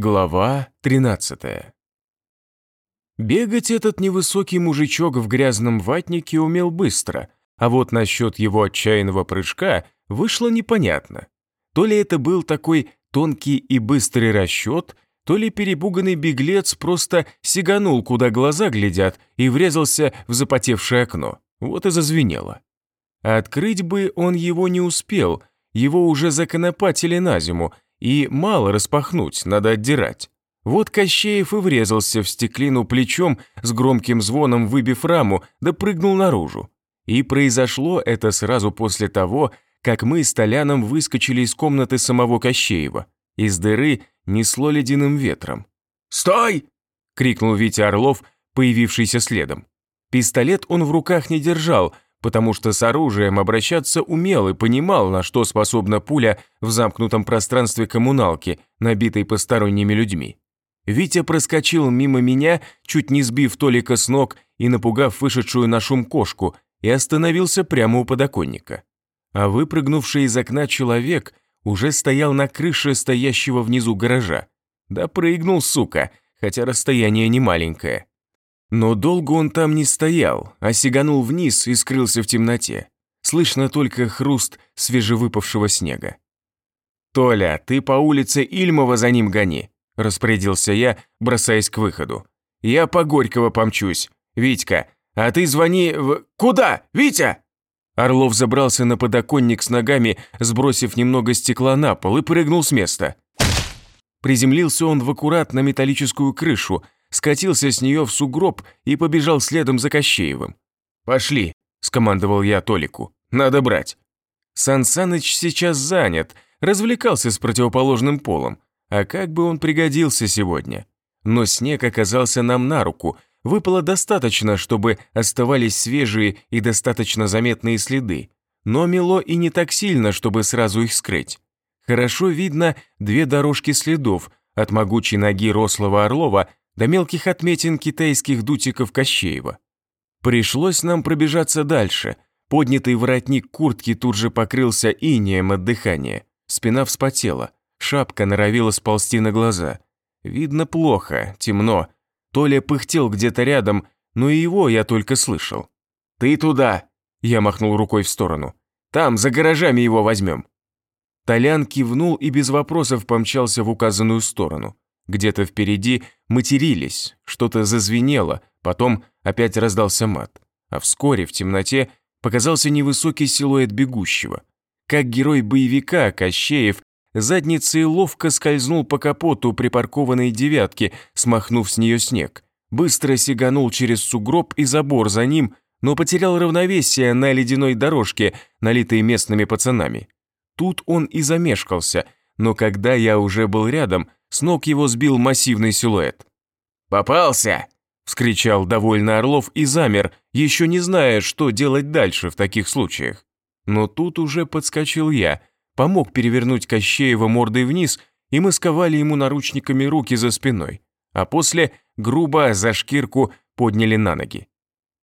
Глава 13 Бегать этот невысокий мужичок в грязном ватнике умел быстро, а вот насчет его отчаянного прыжка вышло непонятно. То ли это был такой тонкий и быстрый расчет, то ли перепуганный беглец просто сиганул, куда глаза глядят, и врезался в запотевшее окно. Вот и зазвенело. Открыть бы он его не успел, его уже законопатили на зиму, и мало распахнуть, надо отдирать. Вот Кощеев и врезался в стеклину плечом, с громким звоном выбив раму, да прыгнул наружу. И произошло это сразу после того, как мы с Толяном выскочили из комнаты самого Кощеева. Из дыры несло ледяным ветром. «Стой!» – крикнул Витя Орлов, появившийся следом. Пистолет он в руках не держал – потому что с оружием обращаться умел и понимал, на что способна пуля в замкнутом пространстве коммуналки, набитой посторонними людьми. Витя проскочил мимо меня, чуть не сбив Толика с ног и напугав вышедшую на шум кошку, и остановился прямо у подоконника. А выпрыгнувший из окна человек уже стоял на крыше стоящего внизу гаража. Да прыгнул, сука, хотя расстояние не маленькое. Но долго он там не стоял, а сиганул вниз и скрылся в темноте. Слышно только хруст свежевыпавшего снега. «Толя, ты по улице Ильмова за ним гони», – распорядился я, бросаясь к выходу. «Я по Горького помчусь. Витька, а ты звони в... Куда? Витя!» Орлов забрался на подоконник с ногами, сбросив немного стекла на пол и прыгнул с места. Приземлился он в аккурат на металлическую крышу – скатился с нее в сугроб и побежал следом за Кощеевым. «Пошли», – скомандовал я Толику, – «надо брать». Сан Саныч сейчас занят, развлекался с противоположным полом, а как бы он пригодился сегодня. Но снег оказался нам на руку, выпало достаточно, чтобы оставались свежие и достаточно заметные следы, но мело и не так сильно, чтобы сразу их скрыть. Хорошо видно две дорожки следов, от могучей ноги рослого Орлова до мелких отметин китайских дутиков Кощеева. Пришлось нам пробежаться дальше. Поднятый воротник куртки тут же покрылся инеем от дыхания. Спина вспотела, шапка норовила сползти на глаза. Видно плохо, темно. Толя пыхтел где-то рядом, но и его я только слышал. «Ты туда!» – я махнул рукой в сторону. «Там, за гаражами его возьмем!» Толян кивнул и без вопросов помчался в указанную сторону. Где-то впереди матерились, что-то зазвенело, потом опять раздался мат. А вскоре в темноте показался невысокий силуэт бегущего. Как герой боевика Кощеев задницей ловко скользнул по капоту припаркованной девятки, смахнув с нее снег. Быстро сиганул через сугроб и забор за ним, но потерял равновесие на ледяной дорожке, налитой местными пацанами. Тут он и замешкался, но когда я уже был рядом, с ног его сбил массивный силуэт. «Попался!» – вскричал довольно Орлов и замер, еще не зная, что делать дальше в таких случаях. Но тут уже подскочил я, помог перевернуть Кощеева мордой вниз, и мы сковали ему наручниками руки за спиной, а после грубо за шкирку подняли на ноги.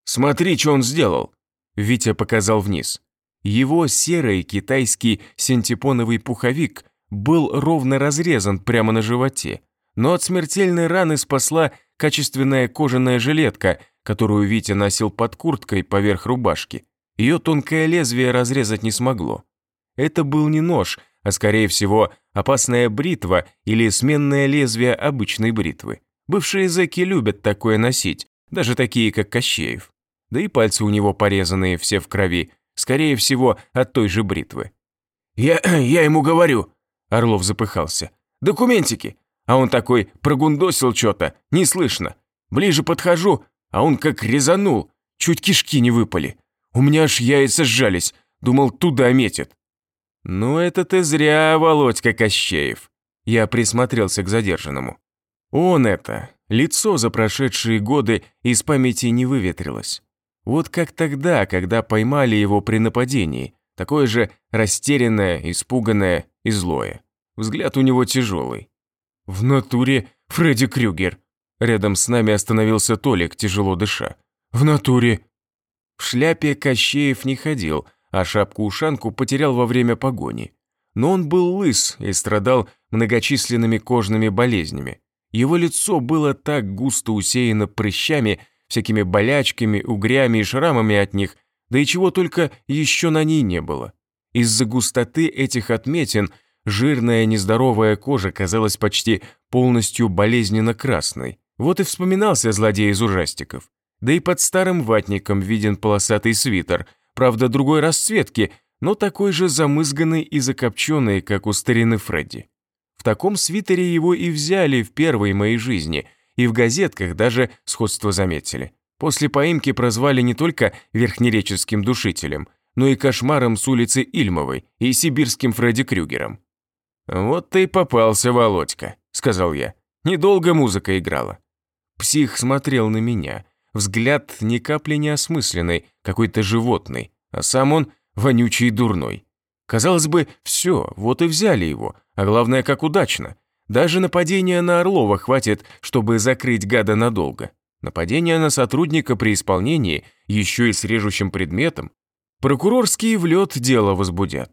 «Смотри, что он сделал!» Витя показал вниз. Его серый китайский синтепоновый пуховик был ровно разрезан прямо на животе, но от смертельной раны спасла качественная кожаная жилетка, которую Витя носил под курткой поверх рубашки. Ее тонкое лезвие разрезать не смогло. Это был не нож, а скорее всего опасная бритва или сменное лезвие обычной бритвы. Бывшие зэки любят такое носить, даже такие, как Кощеев. Да и пальцы у него порезанные все в крови, скорее всего, от той же бритвы. «Я, я ему говорю», Орлов запыхался. «Документики!» А он такой прогундосил что-то, не слышно. Ближе подхожу, а он как резанул, чуть кишки не выпали. У меня аж яйца сжались, думал, туда метит. «Ну это ты зря, Володька Кощеев!» Я присмотрелся к задержанному. Он это, лицо за прошедшие годы из памяти не выветрилось. Вот как тогда, когда поймали его при нападении, такое же растерянное, испуганное и злое. Взгляд у него тяжелый. В натуре Фредди Крюгер. Рядом с нами остановился Толик, тяжело дыша. В натуре. В шляпе Кощеев не ходил, а шапку-ушанку потерял во время погони. Но он был лыс и страдал многочисленными кожными болезнями. Его лицо было так густо усеяно прыщами, всякими болячками, угрями и шрамами от них, да и чего только еще на ней не было. Из-за густоты этих отметин жирная нездоровая кожа казалась почти полностью болезненно красной. Вот и вспоминался злодей из ужастиков. Да и под старым ватником виден полосатый свитер, правда другой расцветки, но такой же замызганный и закопченный, как у старины Фредди. В таком свитере его и взяли в первой моей жизни, и в газетках даже сходство заметили. После поимки прозвали не только верхнереческим душителем, но и кошмаром с улицы Ильмовой и сибирским Фредди Крюгером. «Вот ты и попался, Володька», — сказал я. «Недолго музыка играла». Псих смотрел на меня. Взгляд ни капли не осмысленный, какой-то животный, а сам он вонючий и дурной. Казалось бы, все, вот и взяли его, а главное, как удачно. Даже нападения на Орлова хватит, чтобы закрыть гада надолго. Нападение на сотрудника при исполнении, еще и с режущим предметом. Прокурорские в лед дело возбудят.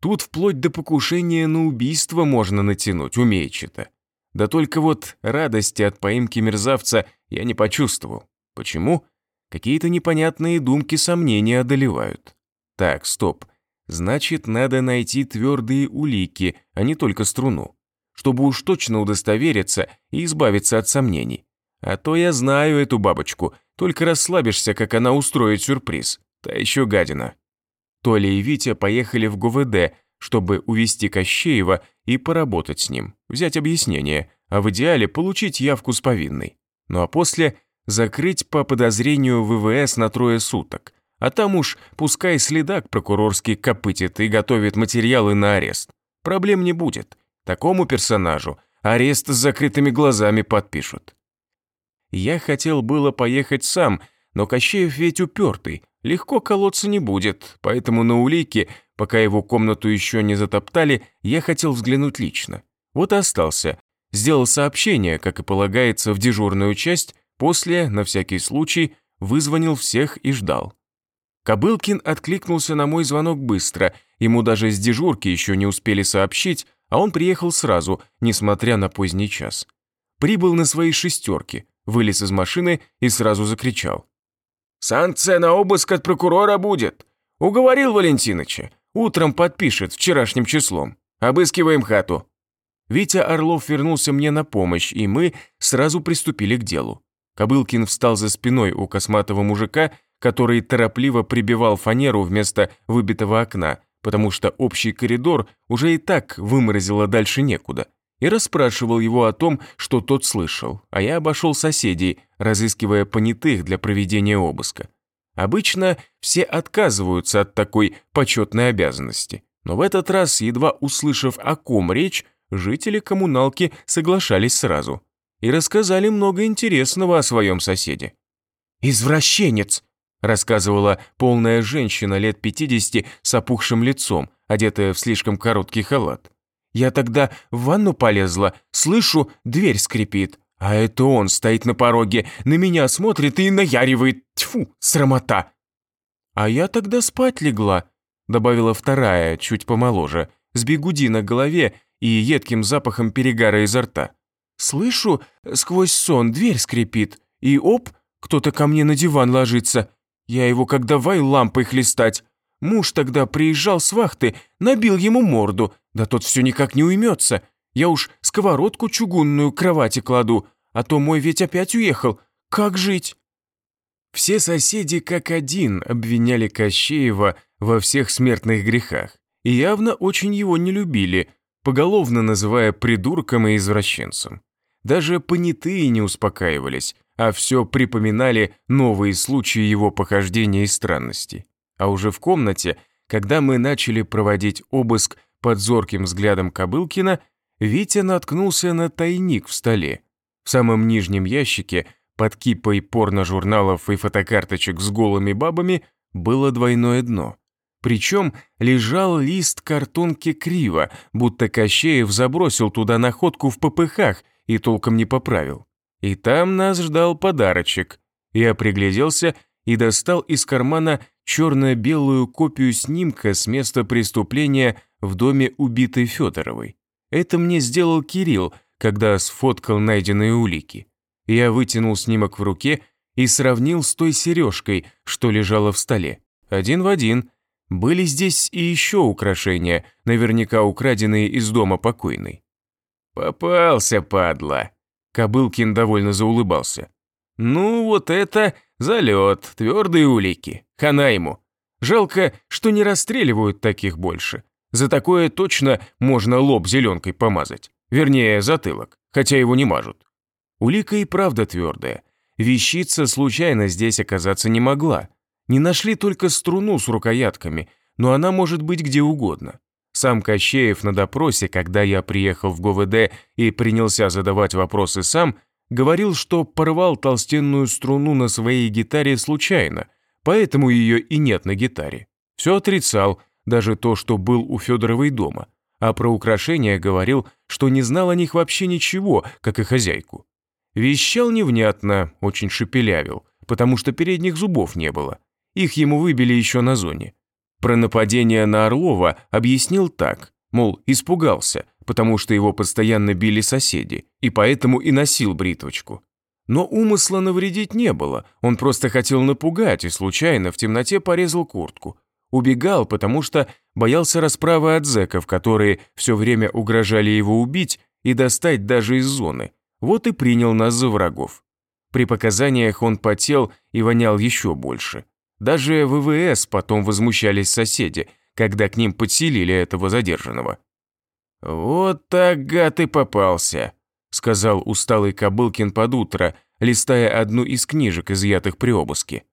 Тут вплоть до покушения на убийство можно натянуть, умеючи-то. Да только вот радости от поимки мерзавца я не почувствовал. Почему? Какие-то непонятные думки сомнения одолевают. Так, стоп. Значит, надо найти твердые улики, а не только струну. Чтобы уж точно удостовериться и избавиться от сомнений. А то я знаю эту бабочку, только расслабишься, как она устроит сюрприз. Та еще гадина. Толя и Витя поехали в ГУВД, чтобы увести Кощеева и поработать с ним, взять объяснение, а в идеале получить явку с повинной. Ну а после закрыть по подозрению ВВС на трое суток. А там уж пускай следак прокурорский копытит и готовит материалы на арест. Проблем не будет. Такому персонажу арест с закрытыми глазами подпишут. Я хотел было поехать сам, но Кощеев ведь упертый, легко колоться не будет, поэтому на улике, пока его комнату еще не затоптали, я хотел взглянуть лично. Вот и остался. Сделал сообщение, как и полагается, в дежурную часть, после, на всякий случай, вызвонил всех и ждал. Кобылкин откликнулся на мой звонок быстро, ему даже с дежурки еще не успели сообщить, а он приехал сразу, несмотря на поздний час. Прибыл на своей шестерке, вылез из машины и сразу закричал. «Санкция на обыск от прокурора будет. Уговорил Валентиныча. Утром подпишет, вчерашним числом. Обыскиваем хату». Витя Орлов вернулся мне на помощь, и мы сразу приступили к делу. Кобылкин встал за спиной у косматого мужика, который торопливо прибивал фанеру вместо выбитого окна, потому что общий коридор уже и так выморозило дальше некуда и расспрашивал его о том, что тот слышал, а я обошел соседей, разыскивая понятых для проведения обыска. Обычно все отказываются от такой почетной обязанности, но в этот раз, едва услышав о ком речь, жители коммуналки соглашались сразу и рассказали много интересного о своем соседе. «Извращенец!» – рассказывала полная женщина лет 50 с опухшим лицом, одетая в слишком короткий халат. Я тогда в ванну полезла, слышу, дверь скрипит. А это он стоит на пороге, на меня смотрит и наяривает. Тьфу, срамота. А я тогда спать легла, добавила вторая, чуть помоложе, с бегуди на голове и едким запахом перегара изо рта. Слышу, сквозь сон дверь скрипит, и оп, кто-то ко мне на диван ложится. Я его как давай лампой хлестать. Муж тогда приезжал с вахты, набил ему морду, да тот все никак не уймется. Я уж сковородку чугунную к кровати кладу, а то мой ведь опять уехал. Как жить?» Все соседи как один обвиняли Кощеева во всех смертных грехах и явно очень его не любили, поголовно называя придурком и извращенцем. Даже понятые не успокаивались, а все припоминали новые случаи его похождения и странностей. А уже в комнате, когда мы начали проводить обыск под зорким взглядом Кобылкина, Витя наткнулся на тайник в столе. В самом нижнем ящике, под кипой порно-журналов и фотокарточек с голыми бабами, было двойное дно. Причем лежал лист картонки криво, будто Кощеев забросил туда находку в попыхах и толком не поправил. И там нас ждал подарочек. Я пригляделся и достал из кармана черно-белую копию снимка с места преступления в доме убитой Федоровой. Это мне сделал Кирилл, когда сфоткал найденные улики. Я вытянул снимок в руке и сравнил с той сережкой, что лежала в столе. Один в один. Были здесь и еще украшения, наверняка украденные из дома покойной. «Попался, падла!» Кобылкин довольно заулыбался. «Ну, вот это залет, твердые улики. Хана ему. Жалко, что не расстреливают таких больше. За такое точно можно лоб зеленкой помазать. Вернее, затылок, хотя его не мажут. Улика и правда твердая. Вещица случайно здесь оказаться не могла. Не нашли только струну с рукоятками, но она может быть где угодно. Сам Кощеев на допросе, когда я приехал в ГУВД и принялся задавать вопросы сам, говорил, что порвал толстенную струну на своей гитаре случайно, поэтому ее и нет на гитаре. Все отрицал, даже то, что был у Федоровой дома, а про украшения говорил, что не знал о них вообще ничего, как и хозяйку. Вещал невнятно, очень шепелявил, потому что передних зубов не было. Их ему выбили еще на зоне. Про нападение на Орлова объяснил так, мол, испугался, потому что его постоянно били соседи, и поэтому и носил бритвочку. Но умысла навредить не было, он просто хотел напугать и случайно в темноте порезал куртку. Убегал, потому что боялся расправы от зэков, которые все время угрожали его убить и достать даже из зоны. Вот и принял нас за врагов. При показаниях он потел и вонял еще больше. Даже ВВС потом возмущались соседи, когда к ним подселили этого задержанного. «Вот так гад и попался», — сказал усталый Кобылкин под утро, листая одну из книжек, изъятых при обыске.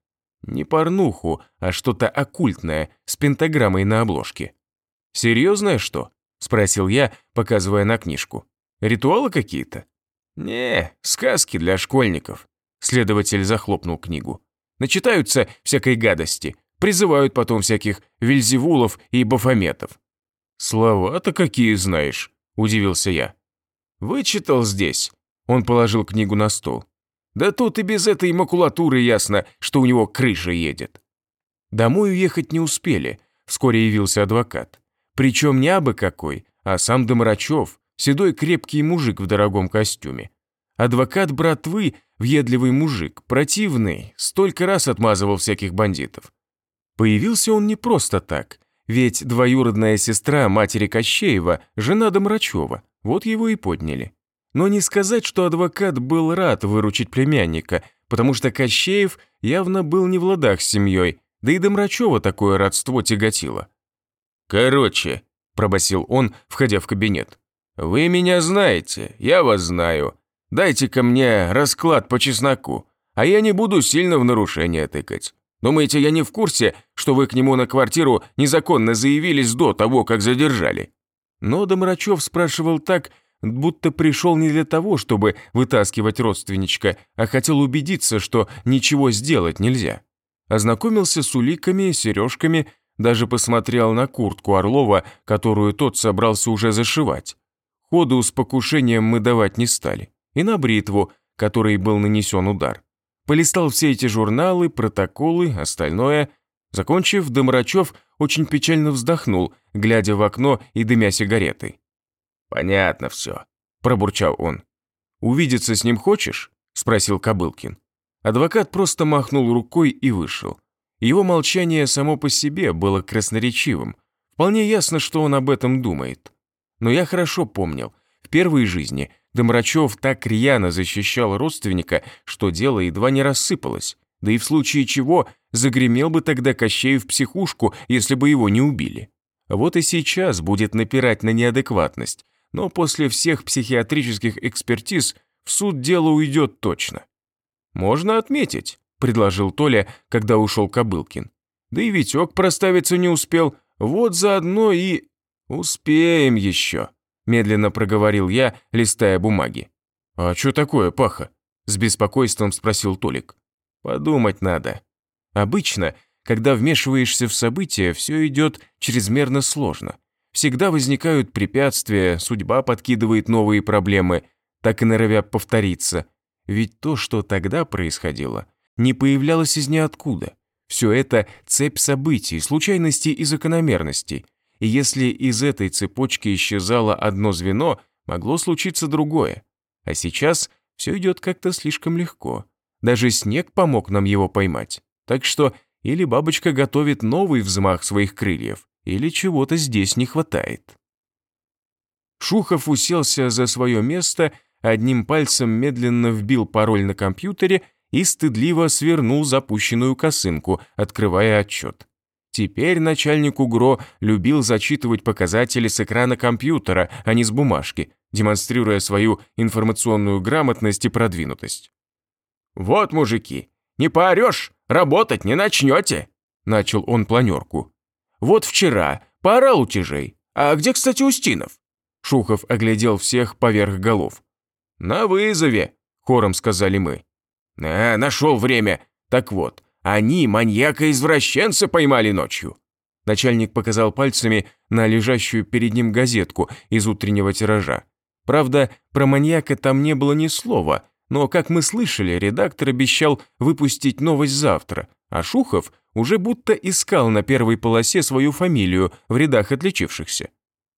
Не порнуху, а что-то оккультное, с пентаграммой на обложке. «Серьезное что?» – спросил я, показывая на книжку. «Ритуалы какие-то?» «Не, сказки для школьников», – следователь захлопнул книгу. «Начитаются всякой гадости, призывают потом всяких вельзевулов и бафометов». «Слова-то какие знаешь», – удивился я. «Вычитал здесь». Он положил книгу на стол. Да тут и без этой макулатуры ясно, что у него крыша едет. Домой уехать не успели, вскоре явился адвокат. Причем не абы какой, а сам Домрачев, седой крепкий мужик в дорогом костюме. Адвокат братвы, въедливый мужик, противный, столько раз отмазывал всяких бандитов. Появился он не просто так, ведь двоюродная сестра матери Кощеева, жена Домрачева, вот его и подняли. Но не сказать, что адвокат был рад выручить племянника, потому что Кощеев явно был не в ладах с семьей, да и Домрачева такое родство тяготило. «Короче», – пробасил он, входя в кабинет, – «вы меня знаете, я вас знаю. Дайте-ка мне расклад по чесноку, а я не буду сильно в нарушение тыкать. Думаете, я не в курсе, что вы к нему на квартиру незаконно заявились до того, как задержали?» Но Домрачев спрашивал так, будто пришел не для того, чтобы вытаскивать родственничка, а хотел убедиться, что ничего сделать нельзя. Ознакомился с уликами, сережками, даже посмотрел на куртку Орлова, которую тот собрался уже зашивать. Ходу с покушением мы давать не стали. И на бритву, которой был нанесен удар. Полистал все эти журналы, протоколы, остальное. Закончив, Домрачев очень печально вздохнул, глядя в окно и дымя сигаретой. «Понятно все», – пробурчал он. «Увидеться с ним хочешь?» – спросил Кобылкин. Адвокат просто махнул рукой и вышел. Его молчание само по себе было красноречивым. Вполне ясно, что он об этом думает. Но я хорошо помнил, в первой жизни Домрачев так рьяно защищал родственника, что дело едва не рассыпалось. Да и в случае чего загремел бы тогда Кощеев в психушку, если бы его не убили. Вот и сейчас будет напирать на неадекватность, но после всех психиатрических экспертиз в суд дело уйдет точно. «Можно отметить», – предложил Толя, когда ушел Кобылкин. «Да и Витек проставиться не успел, вот заодно и...» «Успеем еще», – медленно проговорил я, листая бумаги. «А что такое, Паха?» – с беспокойством спросил Толик. «Подумать надо. Обычно, когда вмешиваешься в события, все идет чрезмерно сложно. Всегда возникают препятствия, судьба подкидывает новые проблемы, так и норовят повториться. Ведь то, что тогда происходило, не появлялось из ниоткуда. Все это цепь событий, случайностей и закономерностей. И если из этой цепочки исчезало одно звено, могло случиться другое. А сейчас все идет как-то слишком легко. Даже снег помог нам его поймать. Так что или бабочка готовит новый взмах своих крыльев, или чего-то здесь не хватает. Шухов уселся за свое место, одним пальцем медленно вбил пароль на компьютере и стыдливо свернул запущенную косынку, открывая отчет. Теперь начальник УГРО любил зачитывать показатели с экрана компьютера, а не с бумажки, демонстрируя свою информационную грамотность и продвинутость. «Вот, мужики, не поорешь, работать не начнете», – начал он планерку. «Вот вчера поорал утяжей. А где, кстати, Устинов?» Шухов оглядел всех поверх голов. «На вызове», – хором сказали мы. «А, нашел время. Так вот, они маньяка-извращенца поймали ночью». Начальник показал пальцами на лежащую перед ним газетку из утреннего тиража. Правда, про маньяка там не было ни слова, но, как мы слышали, редактор обещал выпустить новость завтра, а Шухов уже будто искал на первой полосе свою фамилию в рядах отличившихся.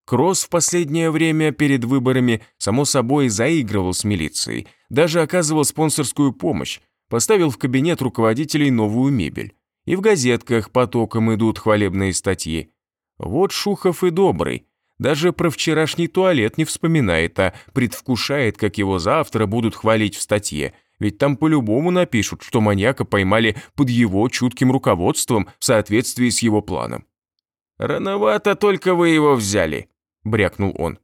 Кросс в последнее время перед выборами, само собой, заигрывал с милицией, даже оказывал спонсорскую помощь, поставил в кабинет руководителей новую мебель. И в газетках потоком идут хвалебные статьи. Вот Шухов и добрый. Даже про вчерашний туалет не вспоминает, а предвкушает, как его завтра будут хвалить в статье. Ведь там по-любому напишут, что маньяка поймали под его чутким руководством в соответствии с его планом. «Рановато только вы его взяли», – брякнул он.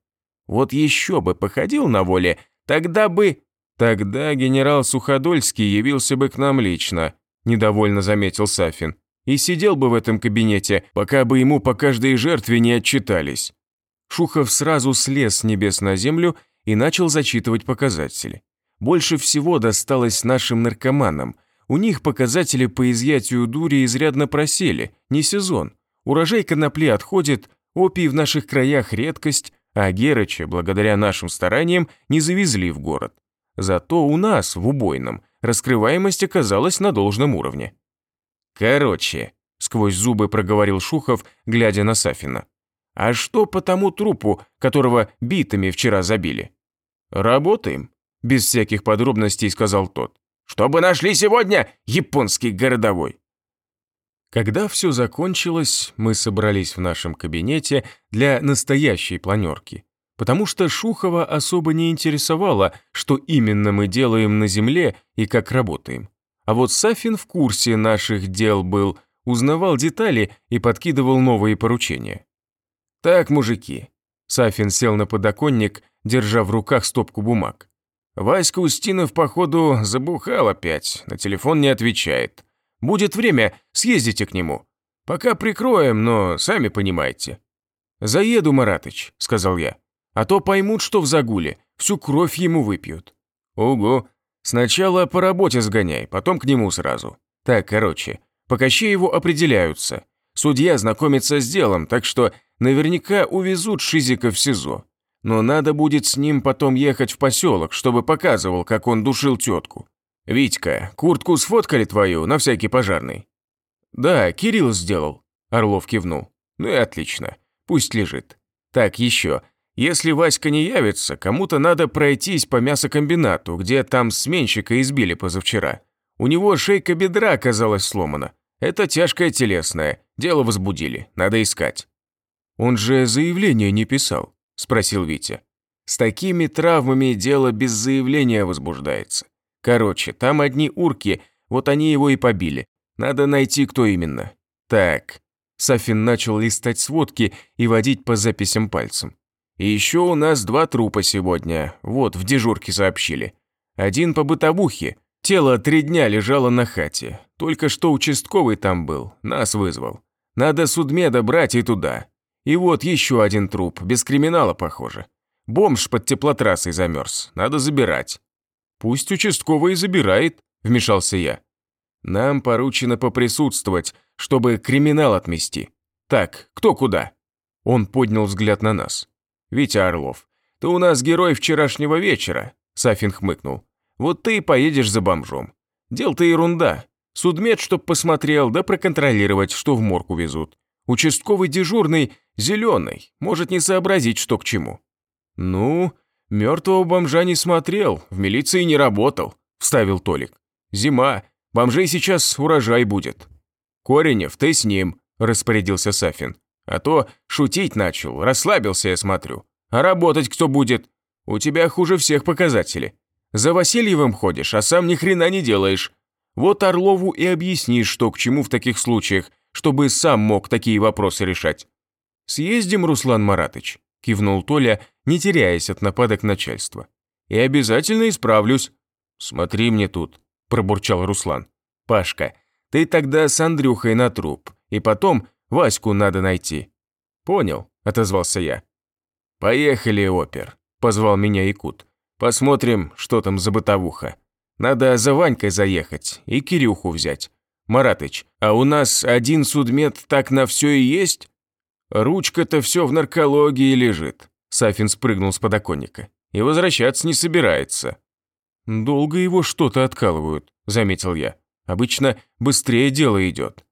«Вот еще бы походил на воле, тогда бы...» «Тогда генерал Суходольский явился бы к нам лично», – недовольно заметил Сафин. «И сидел бы в этом кабинете, пока бы ему по каждой жертве не отчитались». Шухов сразу слез с небес на землю и начал зачитывать показатели. Больше всего досталось нашим наркоманам. У них показатели по изъятию дури изрядно просели, не сезон. Урожай конопли отходит, Опий в наших краях редкость, а Герыча, благодаря нашим стараниям, не завезли в город. Зато у нас, в убойном, раскрываемость оказалась на должном уровне. «Короче», — сквозь зубы проговорил Шухов, глядя на Сафина. «А что по тому трупу, которого битами вчера забили?» «Работаем», — без всяких подробностей сказал тот. «Чтобы нашли сегодня японский городовой». Когда все закончилось, мы собрались в нашем кабинете для настоящей планерки, потому что Шухова особо не интересовало, что именно мы делаем на Земле и как работаем. А вот Сафин в курсе наших дел был, узнавал детали и подкидывал новые поручения. «Так, мужики», — Сафин сел на подоконник, держа в руках стопку бумаг. «Васька Устинов, походу, забухал опять, на телефон не отвечает. Будет время, съездите к нему. Пока прикроем, но сами понимаете». «Заеду, Маратыч», — сказал я. «А то поймут, что в загуле, всю кровь ему выпьют». «Ого, сначала по работе сгоняй, потом к нему сразу. Так, короче, пока его определяются. Судья знакомится с делом, так что наверняка увезут Шизика в СИЗО. Но надо будет с ним потом ехать в поселок, чтобы показывал, как он душил тетку. «Витька, куртку сфоткали твою на всякий пожарный?» «Да, Кирилл сделал», – Орлов кивнул. «Ну и отлично. Пусть лежит. Так, еще. Если Васька не явится, кому-то надо пройтись по мясокомбинату, где там сменщика избили позавчера. У него шейка бедра оказалась сломана. Это тяжкое телесное. Дело возбудили. Надо искать». «Он же заявление не писал», – спросил Витя. «С такими травмами дело без заявления возбуждается. Короче, там одни урки, вот они его и побили. Надо найти, кто именно. Так. Сафин начал листать сводки и водить по записям пальцем. И еще у нас два трупа сегодня, вот, в дежурке сообщили. Один по бытовухе. Тело три дня лежало на хате. Только что участковый там был, нас вызвал. Надо судмеда брать и туда. И вот еще один труп, без криминала, похоже. Бомж под теплотрассой замерз, надо забирать. «Пусть участковый забирает», – вмешался я. «Нам поручено поприсутствовать, чтобы криминал отмести. Так, кто куда?» Он поднял взгляд на нас. «Витя Орлов, ты у нас герой вчерашнего вечера», – Сафин хмыкнул. «Вот ты и поедешь за бомжом. Дел-то ерунда. Судмед, чтоб посмотрел, да проконтролировать, что в морг увезут. Участковый дежурный зеленый, может не сообразить, что к чему». «Ну, мертвого бомжа не смотрел, в милиции не работал», – вставил Толик. «Зима, бомжей сейчас урожай будет». «Коренев, ты с ним», – распорядился Сафин. «А то шутить начал, расслабился, я смотрю. А работать кто будет? У тебя хуже всех показатели. За Васильевым ходишь, а сам ни хрена не делаешь. Вот Орлову и объяснишь, что к чему в таких случаях, чтобы сам мог такие вопросы решать. «Съездим, Руслан Маратыч», – кивнул Толя, не теряясь от нападок начальства. «И обязательно исправлюсь». «Смотри мне тут», – пробурчал Руслан. «Пашка, ты тогда с Андрюхой на труп, и потом Ваську надо найти». «Понял», – отозвался я. «Поехали, опер», – позвал меня Якут. «Посмотрим, что там за бытовуха. Надо за Ванькой заехать и Кирюху взять. Маратыч, а у нас один судмед так на все и есть?» «Ручка-то все в наркологии лежит», – Сафин спрыгнул с подоконника. «И возвращаться не собирается». «Долго его что-то откалывают», – заметил я. «Обычно быстрее дело идет».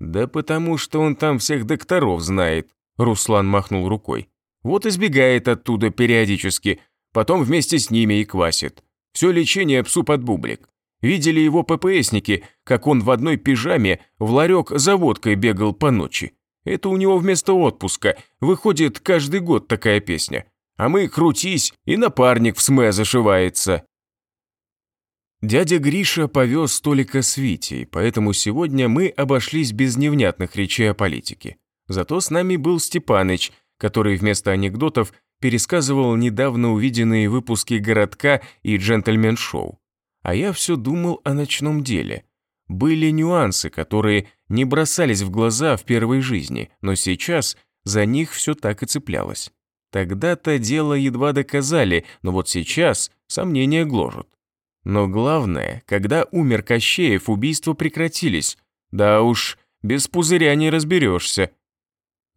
«Да потому что он там всех докторов знает», – Руслан махнул рукой. «Вот избегает оттуда периодически, потом вместе с ними и квасит. Все лечение псу под бублик. Видели его ППСники, как он в одной пижаме в ларек за водкой бегал по ночи. Это у него вместо отпуска. Выходит каждый год такая песня. А мы крутись, и напарник в СМЭ зашивается. Дядя Гриша повез столика с Витей, поэтому сегодня мы обошлись без невнятных речей о политике. Зато с нами был Степаныч, который вместо анекдотов пересказывал недавно увиденные выпуски «Городка» и «Джентльмен-шоу». А я все думал о ночном деле. Были нюансы, которые не бросались в глаза в первой жизни, но сейчас за них все так и цеплялось. Тогда-то дело едва доказали, но вот сейчас сомнения гложут. Но главное, когда умер Кощеев, убийства прекратились. Да уж, без пузыря не разберешься.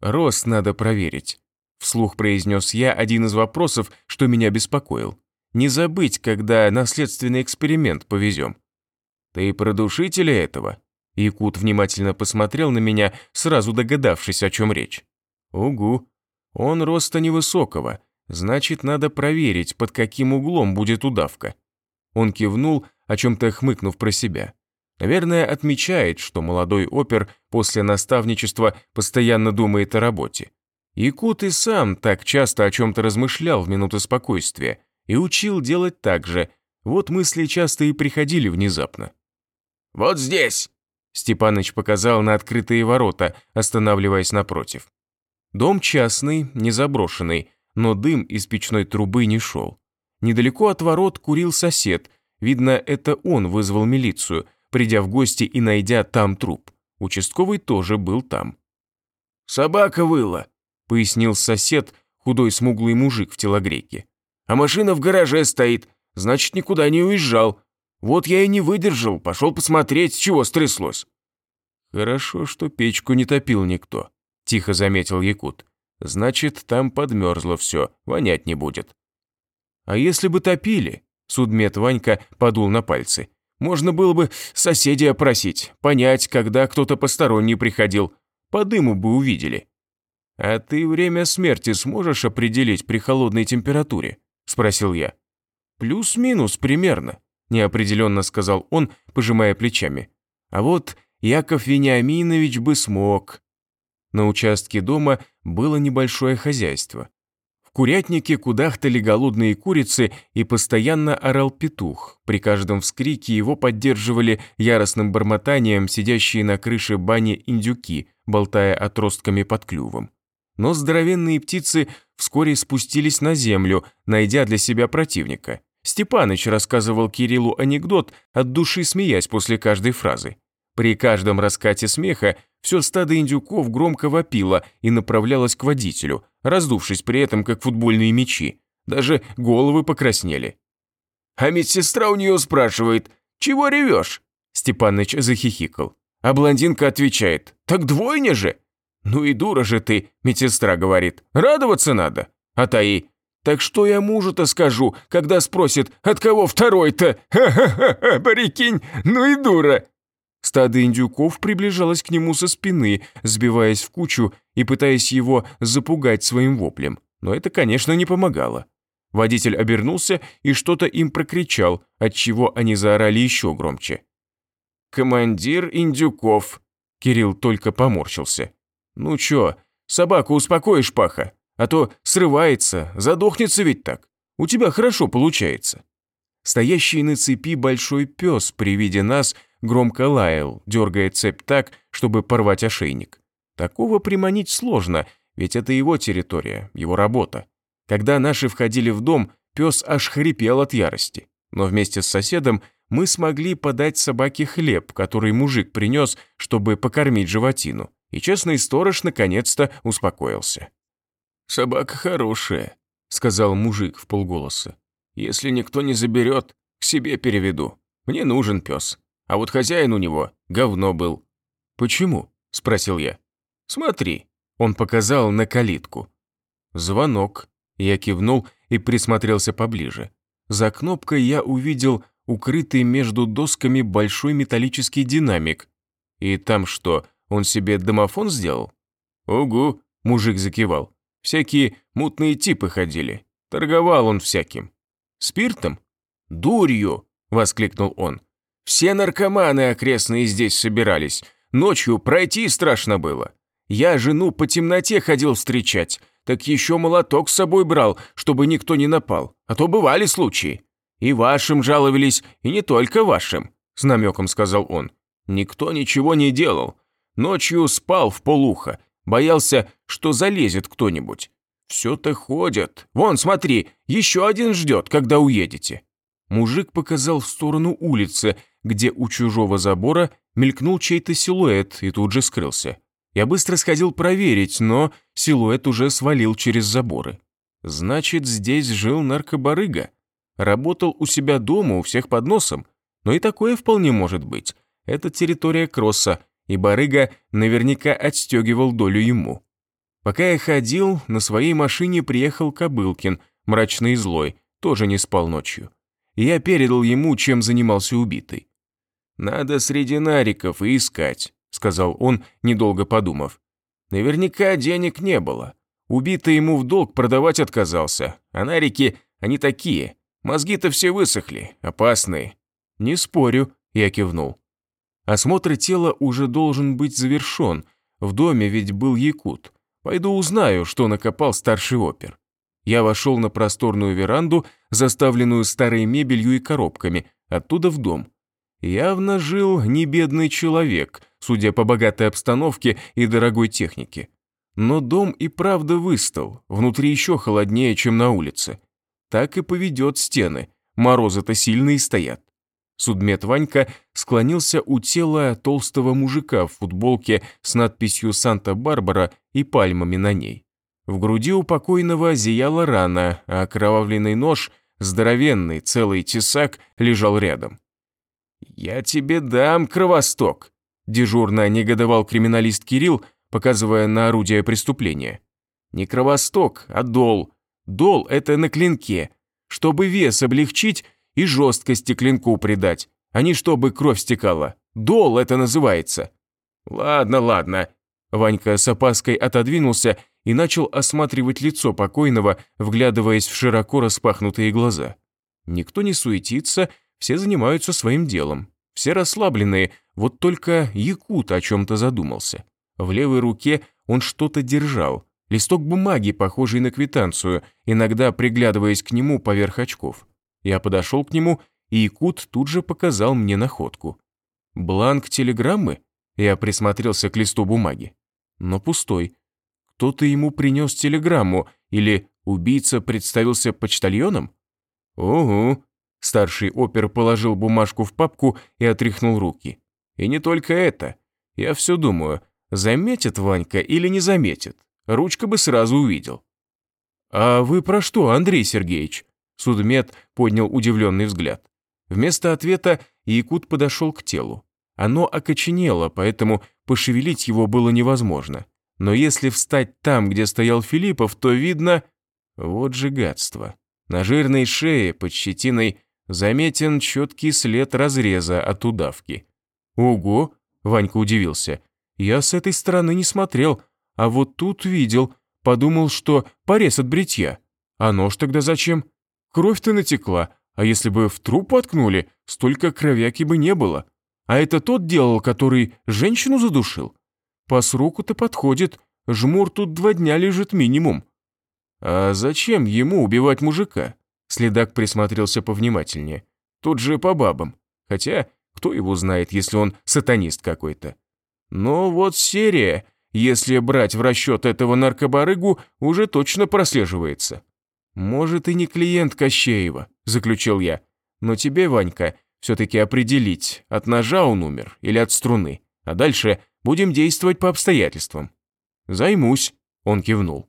Рост надо проверить. Вслух произнес я один из вопросов, что меня беспокоил. Не забыть, когда наследственный эксперимент повезем. Ты продушитель этого? Якут внимательно посмотрел на меня, сразу догадавшись, о чем речь. Угу. Он роста невысокого, значит, надо проверить, под каким углом будет удавка. Он кивнул, о чем-то хмыкнув про себя. Наверное, отмечает, что молодой опер после наставничества постоянно думает о работе. Якут и сам так часто о чем-то размышлял в минуты спокойствия и учил делать так же. Вот мысли часто и приходили внезапно. «Вот здесь!» Степаныч показал на открытые ворота, останавливаясь напротив. Дом частный, не заброшенный, но дым из печной трубы не шел. Недалеко от ворот курил сосед. Видно, это он вызвал милицию, придя в гости и найдя там труп. Участковый тоже был там. «Собака выла», — пояснил сосед, худой смуглый мужик в телогрейке. «А машина в гараже стоит, значит, никуда не уезжал. Вот я и не выдержал, пошел посмотреть, чего стряслось». «Хорошо, что печку не топил никто», — тихо заметил Якут. «Значит, там подмерзло все, вонять не будет». А если бы топили? Судмед Ванька подул на пальцы. Можно было бы соседей опросить, понять, когда кто-то посторонний приходил. По дыму бы увидели. А ты время смерти сможешь определить при холодной температуре? Спросил я. Плюс-минус примерно, неопределенно сказал он, пожимая плечами. А вот Яков Вениаминович бы смог. На участке дома было небольшое хозяйство курятнике кудахтали голодные курицы и постоянно орал петух. При каждом вскрике его поддерживали яростным бормотанием сидящие на крыше бани индюки, болтая отростками под клювом. Но здоровенные птицы вскоре спустились на землю, найдя для себя противника. Степаныч рассказывал Кириллу анекдот, от души смеясь после каждой фразы. При каждом раскате смеха все стадо индюков громко вопило и направлялось к водителю, раздувшись при этом, как футбольные мячи. Даже головы покраснели. «А медсестра у нее спрашивает, чего ревешь?» Степаныч захихикал. А блондинка отвечает, «Так двойня же!» «Ну и дура же ты», медсестра говорит, «радоваться надо». А та ей, «Так что я мужу-то скажу, когда спросит, от кого второй-то? Ха-ха-ха, прикинь, ну и дура!» Стадо индюков приближалось к нему со спины, сбиваясь в кучу и пытаясь его запугать своим воплем. Но это, конечно, не помогало. Водитель обернулся и что-то им прокричал, отчего они заорали еще громче. «Командир индюков!» Кирилл только поморщился. «Ну чё, собаку успокоишь, Паха? А то срывается, задохнется ведь так. У тебя хорошо получается». Стоящий на цепи большой пес при виде нас громко лаял, дергая цепь так, чтобы порвать ошейник. Такого приманить сложно, ведь это его территория, его работа. Когда наши входили в дом, пес аж хрипел от ярости. Но вместе с соседом мы смогли подать собаке хлеб, который мужик принес, чтобы покормить животину. И честный сторож наконец-то успокоился. «Собака хорошая», — сказал мужик в полголоса. «Если никто не заберет, к себе переведу. Мне нужен пес. А вот хозяин у него говно был». «Почему?» – спросил я. «Смотри». Он показал на калитку. Звонок. Я кивнул и присмотрелся поближе. За кнопкой я увидел укрытый между досками большой металлический динамик. И там что, он себе домофон сделал? «Угу», – мужик закивал. «Всякие мутные типы ходили. Торговал он всяким». «Спиртом?» «Дурью!» – воскликнул он. Все наркоманы окрестные здесь собирались. Ночью пройти страшно было. Я жену по темноте ходил встречать, так еще молоток с собой брал, чтобы никто не напал, а то бывали случаи. И вашим жаловались, и не только вашим, с намеком сказал он. Никто ничего не делал. Ночью спал в полухо, боялся, что залезет кто-нибудь. Все-то ходят. Вон, смотри, еще один ждет, когда уедете. Мужик показал в сторону улицы, где у чужого забора мелькнул чей-то силуэт и тут же скрылся. Я быстро сходил проверить, но силуэт уже свалил через заборы. Значит, здесь жил наркобарыга. Работал у себя дома, у всех под носом. Но и такое вполне может быть. Это территория Кросса, и барыга наверняка отстегивал долю ему. Пока я ходил, на своей машине приехал Кобылкин, мрачный и злой, тоже не спал ночью. я передал ему, чем занимался убитый. «Надо среди нариков и искать», — сказал он, недолго подумав. «Наверняка денег не было. Убитый ему в долг продавать отказался, а нарики, они такие. Мозги-то все высохли, опасные». «Не спорю», — я кивнул. Осмотр тела уже должен быть завершен. В доме ведь был якут. Пойду узнаю, что накопал старший опер. Я вошел на просторную веранду, заставленную старой мебелью и коробками, оттуда в дом. Явно жил не бедный человек, судя по богатой обстановке и дорогой технике. Но дом и правда выстал, внутри еще холоднее, чем на улице. Так и поведет стены, морозы-то сильные стоят. Судмед Ванька склонился у тела толстого мужика в футболке с надписью «Санта-Барбара» и пальмами на ней. В груди у покойного зияла рана, а окровавленный нож, здоровенный, целый тесак, лежал рядом. «Я тебе дам кровосток», – дежурно негодовал криминалист Кирилл, показывая на орудие преступления. «Не кровосток, а дол. Дол – это на клинке, чтобы вес облегчить и жесткости клинку придать, а не чтобы кровь стекала. Дол это называется». «Ладно, ладно». Ванька с опаской отодвинулся и начал осматривать лицо покойного, вглядываясь в широко распахнутые глаза. Никто не суетится все занимаются своим делом. Все расслабленные, вот только Якут о чем-то задумался. В левой руке он что-то держал. Листок бумаги, похожий на квитанцию, иногда приглядываясь к нему поверх очков. Я подошел к нему, и Якут тут же показал мне находку. Бланк телеграммы? Я присмотрелся к листу бумаги. Но пустой. Кто-то ему принес телеграмму, или убийца представился почтальоном? Угу, Старший опер положил бумажку в папку и отряхнул руки. И не только это. Я все думаю, заметит Ванька или не заметит. Ручка бы сразу увидел. «А вы про что, Андрей Сергеевич?» Судмед поднял удивленный взгляд. Вместо ответа Якут подошел к телу. Оно окоченело, поэтому пошевелить его было невозможно. Но если встать там, где стоял Филиппов, то видно... Вот же гадство. На жирной шее, под щетиной, заметен четкий след разреза от удавки. Ого, Ванька удивился. Я с этой стороны не смотрел, а вот тут видел, подумал, что порез от бритья. А нож тогда зачем? Кровь-то натекла, а если бы в труп воткнули, столько кровяки бы не было. А это тот делал, который женщину задушил? По сроку-то подходит, жмур тут два дня лежит минимум. А зачем ему убивать мужика? Следак присмотрелся повнимательнее. Тут же по бабам. Хотя, кто его знает, если он сатанист какой-то. Но вот серия, если брать в расчет этого наркобарыгу, уже точно прослеживается. «Может, и не клиент Кощеева», – заключил я. «Но тебе, Ванька, все-таки определить, от ножа он умер или от струны. А дальше будем действовать по обстоятельствам». «Займусь», – он кивнул.